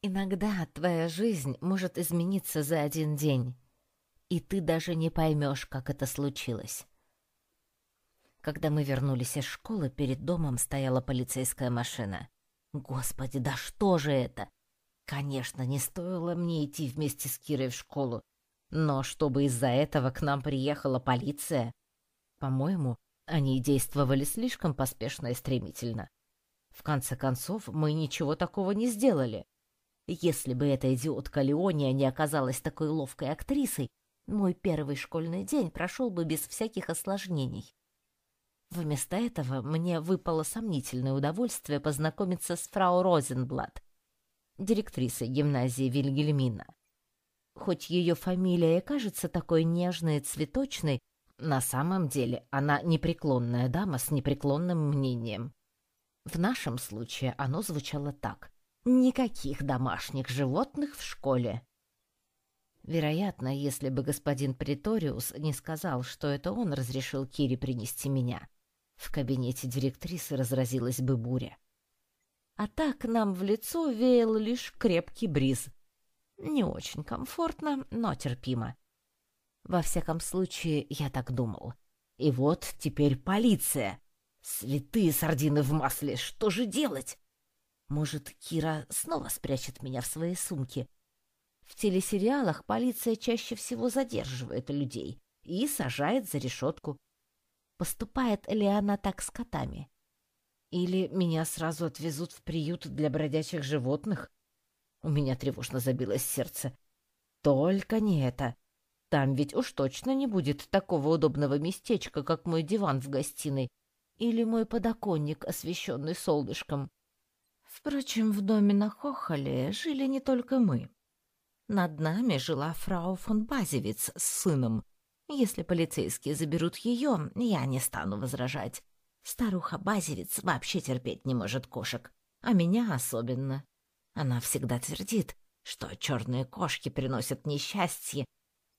Иногда твоя жизнь может измениться за один день, и ты даже не поймешь, как это случилось. Когда мы вернулись из школы, перед домом стояла полицейская машина. Господи, да что же это? Конечно, не стоило мне идти вместе с Кирой в школу, но чтобы из-за этого к нам приехала полиция, по-моему, они действовали слишком поспешно и стремительно. В конце концов, мы ничего такого не сделали. Если бы эта идиотка Леония не оказалась такой ловкой актрисой, мой первый школьный день прошел бы без всяких осложнений. Вместо этого мне выпало сомнительное удовольствие познакомиться с фрау Розенблат, директрисой гимназии Вильгельмина. Хоть ее фамилия и кажется такой нежной и цветочной, на самом деле она непреклонная дама с непреклонным мнением. В нашем случае оно звучало так. Никаких домашних животных в школе. Вероятно, если бы господин Приториус не сказал, что это он разрешил Кире принести меня, в кабинете директрисы разразилась бы буря. А так нам в лицо веял лишь крепкий бриз. Не очень комфортно, но терпимо. Во всяком случае, я так думал. И вот теперь полиция. Святые сардины в масле, что же делать? Может, Кира снова спрячет меня в своей сумке? В телесериалах полиция чаще всего задерживает людей и сажает за решетку. Поступает ли она так с котами? Или меня сразу отвезут в приют для бродячих животных? У меня тревожно забилось сердце. Только не это. Там ведь уж точно не будет такого удобного местечка, как мой диван в гостиной или мой подоконник, освещенный солнышком. Впрочем, в доме на Хохоле жили не только мы. Над нами жила фрау фон Базевиц с сыном. Если полицейские заберут ее, я не стану возражать. Старуха Базевиц вообще терпеть не может кошек, а меня особенно. Она всегда твердит, что черные кошки приносят несчастье,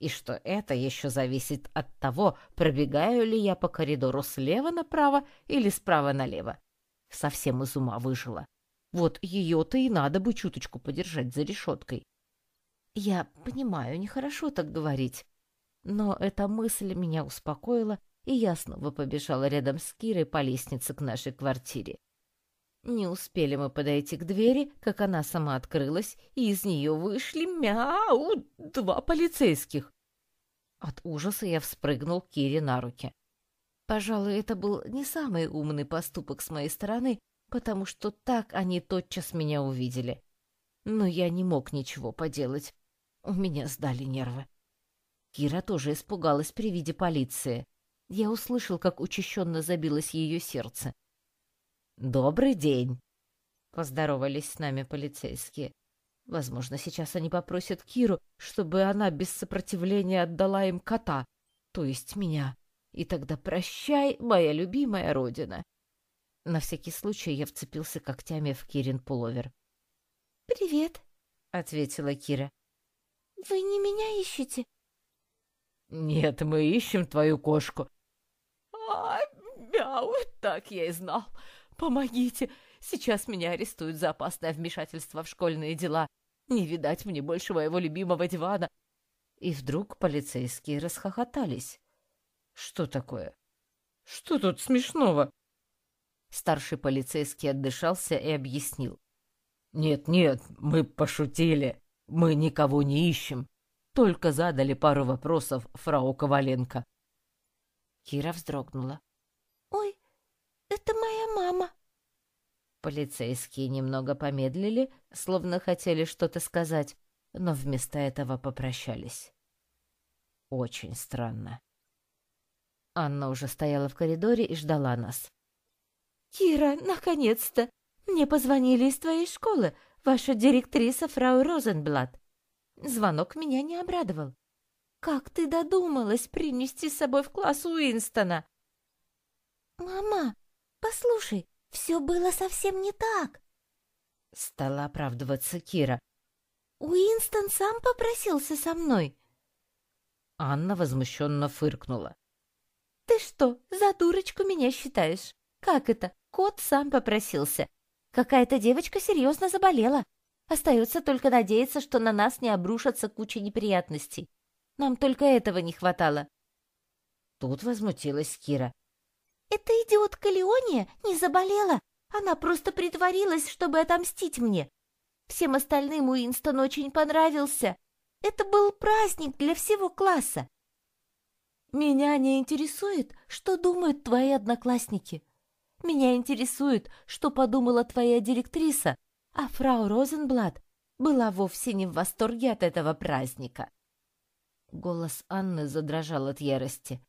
и что это еще зависит от того, пробегаю ли я по коридору слева направо или справа налево. Совсем из ума выжила. Вот ее-то и надо бы чуточку подержать за решеткой. Я понимаю, нехорошо так говорить, но эта мысль меня успокоила, и я снова побежала рядом с Кирой по лестнице к нашей квартире. Не успели мы подойти к двери, как она сама открылась, и из нее вышли мяу два полицейских. От ужаса я вспрыгнул Кире на руки. Пожалуй, это был не самый умный поступок с моей стороны, потому что так они тотчас меня увидели. Но я не мог ничего поделать. У меня сдали нервы. Кира тоже испугалась при виде полиции. Я услышал, как учащенно забилось ее сердце. «Добрый день!» — поздоровались с нами полицейские. Возможно, сейчас они попросят Киру, чтобы она без сопротивления отдала им кота, то есть меня. И тогда прощай, моя любимая родина. На всякий случай я вцепился когтями в Кирин пуловер. «Привет», — ответила Кира. «Вы не меня ищете?» «Нет, мы ищем твою кошку». «А, мяу, так я и знал. Помогите, сейчас меня арестуют за опасное вмешательство в школьные дела. Не видать мне больше моего любимого дивана». И вдруг полицейские расхохотались. «Что такое? Что тут смешного?» Старший полицейский отдышался и объяснил. «Нет-нет, мы пошутили. Мы никого не ищем. Только задали пару вопросов фрау Коваленко». Кира вздрогнула. «Ой, это моя мама». Полицейские немного помедлили, словно хотели что-то сказать, но вместо этого попрощались. Очень странно. Анна уже стояла в коридоре и ждала нас. «Кира, наконец-то! Мне позвонили из твоей школы, ваша директриса фрау Розенблат. Звонок меня не обрадовал. Как ты додумалась принести с собой в класс Уинстона?» «Мама, послушай, все было совсем не так!» Стала оправдываться Кира. «Уинстон сам попросился со мной!» Анна возмущенно фыркнула. «Ты что, за дурочку меня считаешь? Как это? Кот сам попросился. Какая-то девочка серьезно заболела. Остается только надеяться, что на нас не обрушатся куча неприятностей. Нам только этого не хватало. Тут возмутилась Кира. Эта идиотка Леония не заболела. Она просто притворилась, чтобы отомстить мне. Всем остальным Уинстон очень понравился. Это был праздник для всего класса. Меня не интересует, что думают твои одноклассники. Меня интересует, что подумала твоя директриса, а фрау Розенблат была вовсе не в восторге от этого праздника. Голос Анны задрожал от ярости.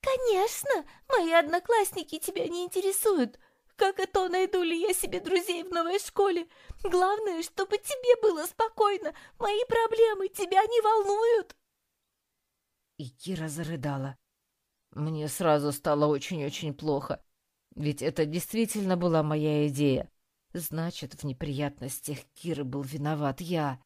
«Конечно, мои одноклассники тебя не интересуют. Как это найду ли я себе друзей в новой школе? Главное, чтобы тебе было спокойно. Мои проблемы тебя не волнуют». И Кира зарыдала. Мне сразу стало очень-очень плохо. Ведь это действительно была моя идея. Значит, в неприятностях Киры был виноват я.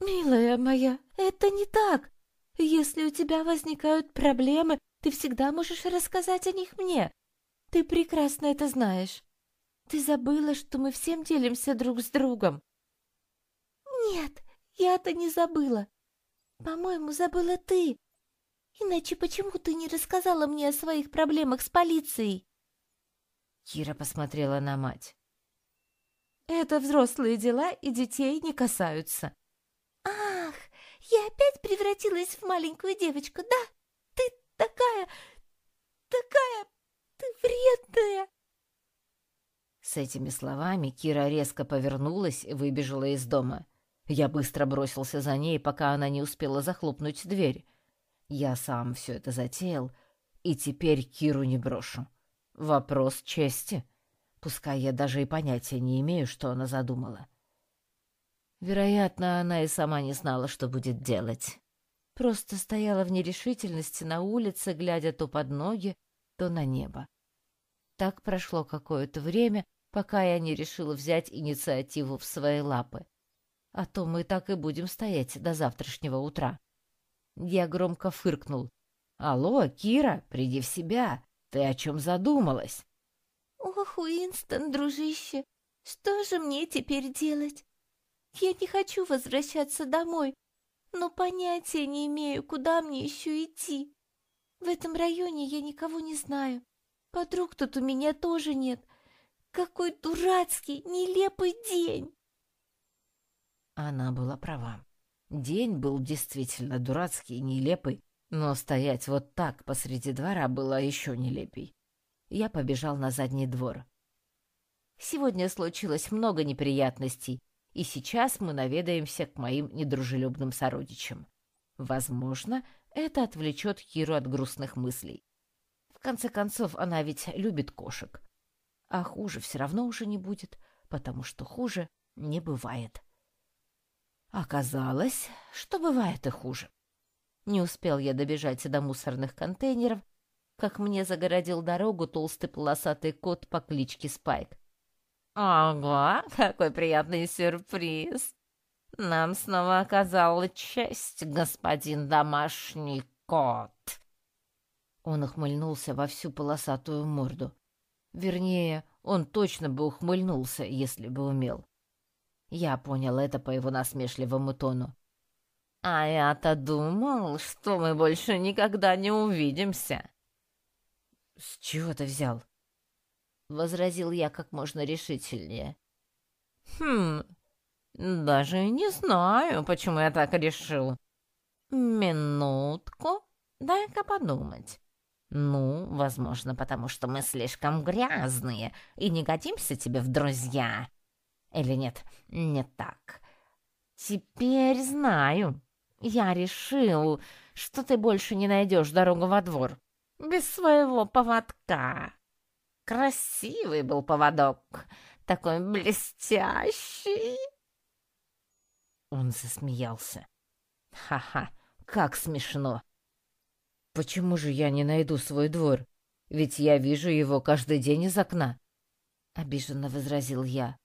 «Милая моя, это не так. Если у тебя возникают проблемы, ты всегда можешь рассказать о них мне. Ты прекрасно это знаешь. Ты забыла, что мы всем делимся друг с другом». «Нет, я-то не забыла. По-моему, забыла ты. Иначе почему ты не рассказала мне о своих проблемах с полицией?» Кира посмотрела на мать. «Это взрослые дела и детей не касаются». «Ах, я опять превратилась в маленькую девочку, да? Ты такая... такая... ты вредная!» С этими словами Кира резко повернулась и выбежала из дома. Я быстро бросился за ней, пока она не успела захлопнуть дверь. Я сам все это затеял, и теперь Киру не брошу. Вопрос чести. Пускай я даже и понятия не имею, что она задумала. Вероятно, она и сама не знала, что будет делать. Просто стояла в нерешительности на улице, глядя то под ноги, то на небо. Так прошло какое-то время, пока я не решила взять инициативу в свои лапы. А то мы так и будем стоять до завтрашнего утра. Я громко фыркнул. «Алло, Кира, приди в себя! Ты о чем задумалась? Ох, Уинстон, дружище, что же мне теперь делать? Я не хочу возвращаться домой, но понятия не имею, куда мне еще идти. В этом районе я никого не знаю. Подруг тут у меня тоже нет. Какой дурацкий, нелепый день!» Она была права. День был действительно дурацкий и нелепый, но стоять вот так посреди двора было еще нелепей. Я побежал на задний двор. Сегодня случилось много неприятностей, и сейчас мы наведаемся к моим недружелюбным сородичам. Возможно, это отвлечет Киру от грустных мыслей. В конце концов, она ведь любит кошек. А хуже все равно уже не будет, потому что хуже не бывает. Оказалось, что бывает и хуже. Не успел я добежать до мусорных контейнеров, как мне загородил дорогу толстый полосатый кот по кличке Спайк. «Ага, какой приятный сюрприз! Нам снова оказала честь, господин домашний кот!» Он ухмыльнулся во всю полосатую морду. Вернее, он точно бы ухмыльнулся, если бы умел. Я понял это по его насмешливому тону. А я-то думал, что мы больше никогда не увидимся. С чего ты взял? возразил я как можно решительнее. Хм. Даже не знаю, почему я так решил. Минутку. Дай-ка подумать. Ну, возможно, потому что мы слишком грязные и не годимся тебе в друзья. Или нет, не так. Теперь знаю. Я решил, что ты больше не найдешь дорогу во двор без своего поводка. Красивый был поводок, такой блестящий. Он засмеялся. Ха-ха, как смешно. Почему же я не найду свой двор? Ведь я вижу его каждый день из окна. Обиженно возразил я.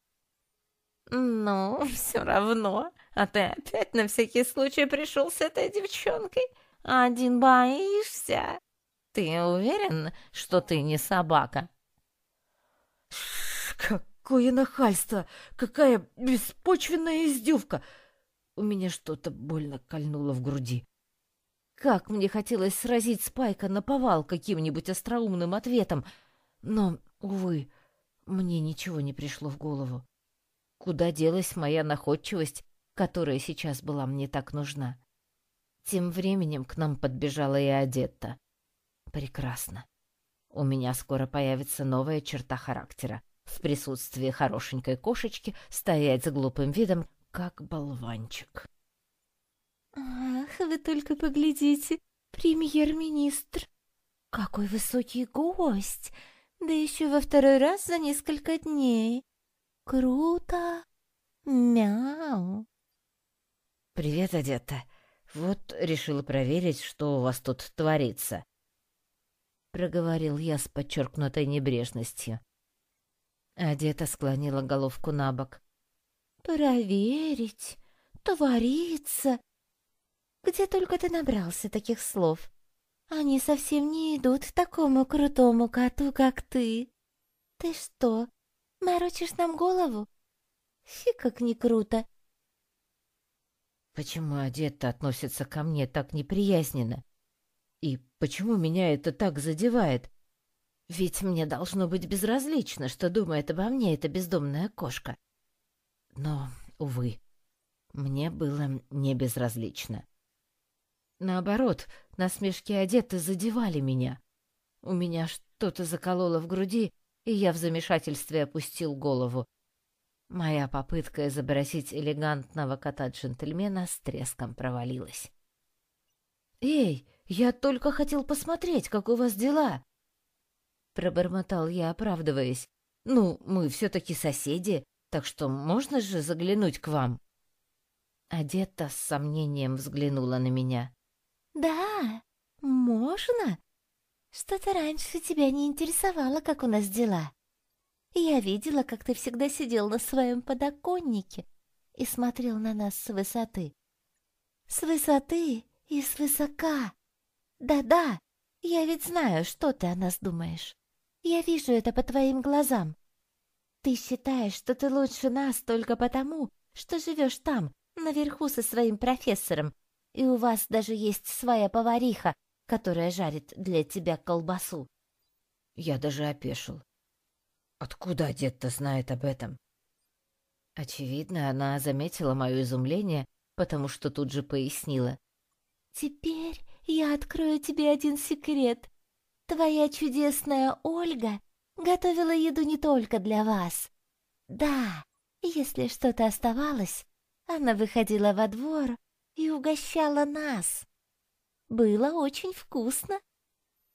«Ну, все равно. А ты опять на всякий случай пришел с этой девчонкой? Один боишься? Ты уверен, что ты не собака?» Какое нахальство! Какая беспочвенная издевка! У меня что-то больно кольнуло в груди. Как мне хотелось сразить Спайка на повал каким-нибудь остроумным ответом, но, увы, мне ничего не пришло в голову. Куда делась моя находчивость, которая сейчас была мне так нужна? Тем временем к нам подбежала и Одетта. Прекрасно. У меня скоро появится новая черта характера. В присутствии хорошенькой кошечки стоять с глупым видом, как болванчик. «Ах, вы только поглядите, премьер-министр! Какой высокий гость! Да еще во второй раз за несколько дней! Круто! Мяу!» «Привет, Одетта. Вот решила проверить, что у вас тут творится», — проговорил я с подчеркнутой небрежностью. Одета склонила головку на бок. «Проверить? Творится? Где только ты набрался таких слов? Они совсем не идут такому крутому коту, как ты. Ты что, морочишь нам голову? Фи, как не круто!» Почему Одетта относится ко мне так неприязненно? И почему меня это так задевает? Ведь мне должно быть безразлично, что думает обо мне эта бездомная кошка. Но, увы, мне было не безразлично. Наоборот, насмешки одеты задевали меня. У меня что-то закололо в груди, и я в замешательстве опустил голову. Моя попытка изобразить элегантного кота-джентльмена с треском провалилась. «Эй, я только хотел посмотреть, как у вас дела!» Пробормотал я, оправдываясь. «Ну, мы все-таки соседи, так что можно же заглянуть к вам?» Одета с сомнением взглянула на меня. «Да, можно. Что-то раньше тебя не интересовало, как у нас дела. Я видела, как ты всегда сидел на своем подоконнике и смотрел на нас с высоты. С высоты и с высока. Да-да, я ведь знаю, что ты о нас думаешь. Я вижу это по твоим глазам. Ты считаешь, что ты лучше нас только потому, что живешь там, наверху со своим профессором, и у вас даже есть своя повариха, которая жарит для тебя колбасу. Я даже опешил. Откуда дед-то знает об этом? Очевидно, она заметила мое изумление, потому что тут же пояснила. «Теперь я открою тебе один секрет. Твоя чудесная Ольга готовила еду не только для вас. Да, если что-то оставалось, она выходила во двор и угощала нас. Было очень вкусно.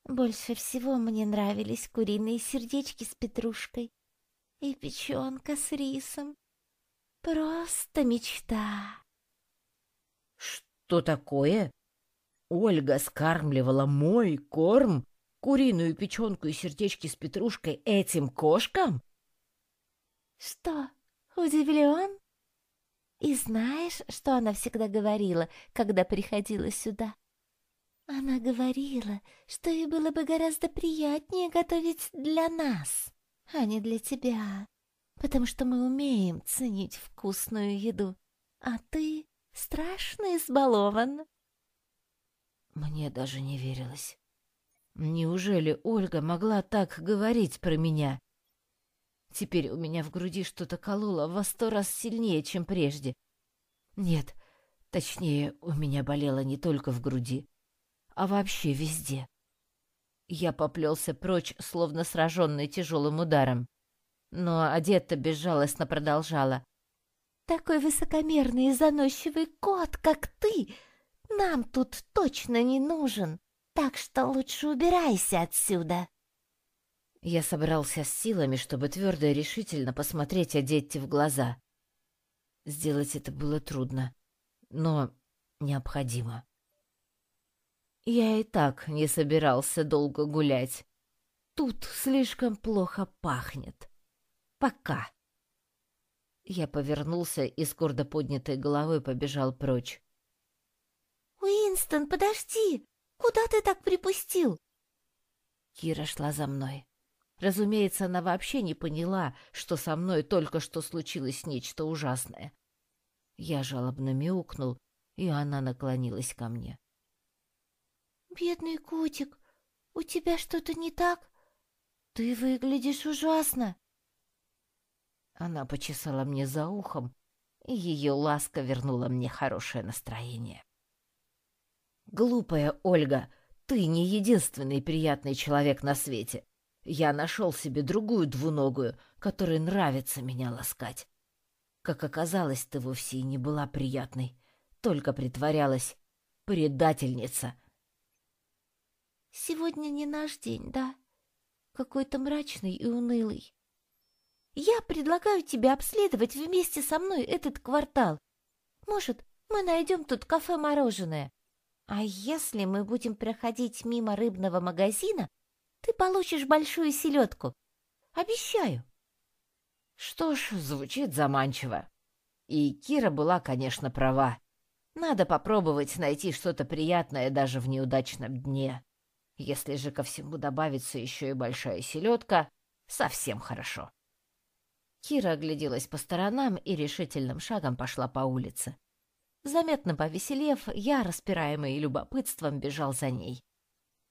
Больше всего мне нравились куриные сердечки с петрушкой и печенка с рисом. Просто мечта. Что такое? Ольга скармливала мой корм, куриную печенку и сердечки с петрушкой этим кошкам? Что, удивлен? И знаешь, что она всегда говорила, когда приходила сюда? Она говорила, что ей было бы гораздо приятнее готовить для нас, а не для тебя, потому что мы умеем ценить вкусную еду, а ты страшно избалован. Мне даже не верилось. Неужели Ольга могла так говорить про меня? Теперь у меня в груди что-то кололо во сто раз сильнее, чем прежде. Нет, точнее, у меня болело не только в груди а вообще везде. Я поплелся прочь, словно сраженный тяжелым ударом. Но одета безжалостно продолжала. «Такой высокомерный и заносчивый кот, как ты, нам тут точно не нужен, так что лучше убирайся отсюда». Я собрался с силами, чтобы твердо и решительно посмотреть Одетте в глаза. Сделать это было трудно, но необходимо. Я и так не собирался долго гулять. Тут слишком плохо пахнет. Пока. Я повернулся и с гордо поднятой головой побежал прочь. «Уинстон, подожди! Куда ты так припустил?» Кира шла за мной. Разумеется, она вообще не поняла, что со мной только что случилось нечто ужасное. Я жалобно мяукнул, и она наклонилась ко мне. «Бедный котик, у тебя что-то не так? Ты выглядишь ужасно!» Она почесала мне за ухом, и ее ласка вернула мне хорошее настроение. «Глупая Ольга, ты не единственный приятный человек на свете. Я нашел себе другую двуногую, которой нравится меня ласкать. Как оказалось, ты вовсе и не была приятной, только притворялась. Предательница!» «Сегодня не наш день, да? Какой-то мрачный и унылый. Я предлагаю тебе обследовать вместе со мной этот квартал. Может, мы найдем тут кафе-мороженое. А если мы будем проходить мимо рыбного магазина, ты получишь большую селедку. Обещаю. Что ж, звучит заманчиво. И Кира была, конечно, права. Надо попробовать найти что-то приятное даже в неудачном дне. Если же ко всему добавится еще и большая селедка, совсем хорошо. Кира огляделась по сторонам и решительным шагом пошла по улице. Заметно повеселев, я, распираемый любопытством, бежал за ней.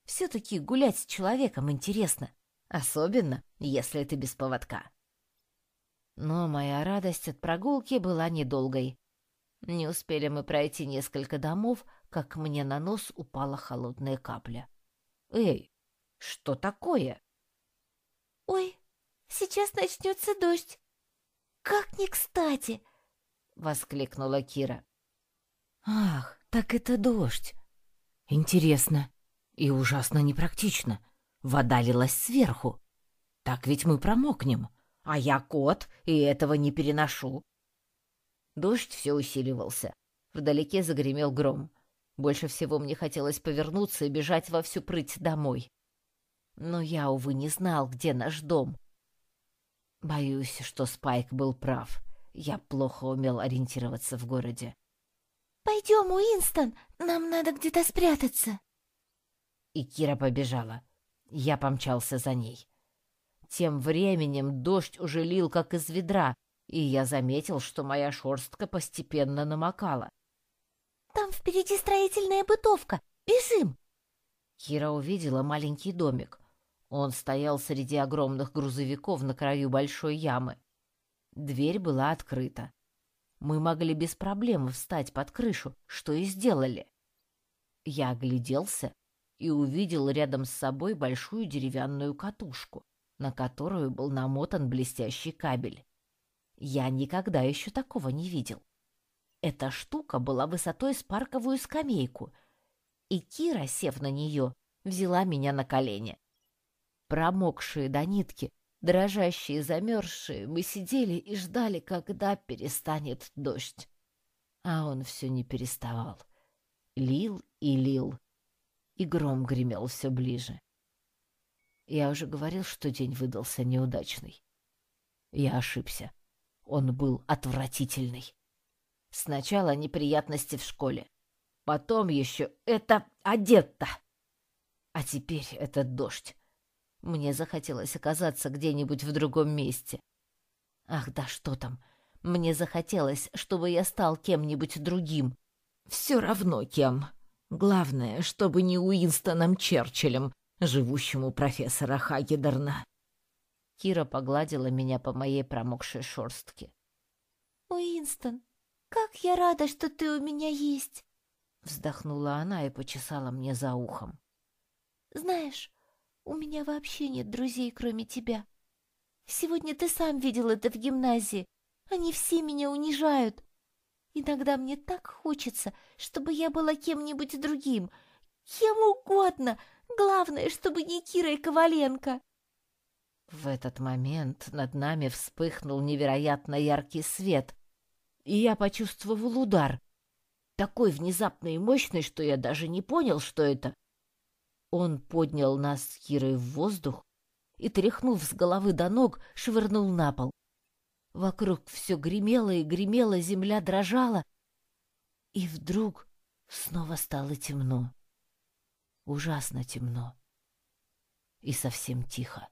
Все-таки гулять с человеком интересно, особенно если ты без поводка. Но моя радость от прогулки была недолгой. Не успели мы пройти несколько домов, как мне на нос упала холодная капля. «Эй, что такое?» «Ой, сейчас начнется дождь. Как не кстати!» — воскликнула Кира. «Ах, так это дождь! Интересно и ужасно непрактично. Вода лилась сверху. Так ведь мы промокнем, а я кот и этого не переношу». Дождь все усиливался. Вдалеке загремел гром. Больше всего мне хотелось повернуться и бежать во всю прыть домой. Но я, увы, не знал, где наш дом, Боюсь, что Спайк был прав. Я плохо умел ориентироваться в городе. «Пойдем, Уинстон, нам надо где-то спрятаться». И Кира побежала. Я помчался за ней. Тем временем дождь уже лил, как из ведра, и я заметил, что моя шерстка постепенно намокала. «Там впереди строительная бытовка. Бежим!» Кира увидела маленький домик. Он стоял среди огромных грузовиков на краю большой ямы. Дверь была открыта. Мы могли без проблем встать под крышу, что и сделали. Я огляделся и увидел рядом с собой большую деревянную катушку, на которую был намотан блестящий кабель. Я никогда еще такого не видел. Эта штука была высотой с парковую скамейку, и Кира, сев на нее, взяла меня на колени. Промокшие до нитки, дрожащие и замерзшие, мы сидели и ждали, когда перестанет дождь. А он все не переставал. Лил и лил, и гром гремел все ближе. Я уже говорил, что день выдался неудачный. Я ошибся. Он был отвратительный. Сначала неприятности в школе, потом еще это одетто, а теперь этот дождь. Мне захотелось оказаться где-нибудь в другом месте. Ах, да что там. Мне захотелось, чтобы я стал кем-нибудь другим. Все равно кем. Главное, чтобы не Уинстоном Черчиллем, живущим у профессора Хагедерна. Кира погладила меня по моей промокшей шорстке. «Уинстон, как я рада, что ты у меня есть!» Вздохнула она и почесала мне за ухом. «Знаешь, у меня вообще нет друзей, кроме тебя. Сегодня ты сам видел это в гимназии. Они все меня унижают. Иногда мне так хочется, чтобы я была кем-нибудь другим, кем угодно. Главное, чтобы не Кирой Коваленко. В этот момент над нами вспыхнул невероятно яркий свет, и я почувствовал удар, такой внезапный и мощный, что я даже не понял, что это. Он поднял нас с Кирой в воздух и, тряхнув с головы до ног, швырнул на пол. Вокруг все гремело и гремело, земля дрожала, и вдруг снова стало темно. Ужасно темно и совсем тихо.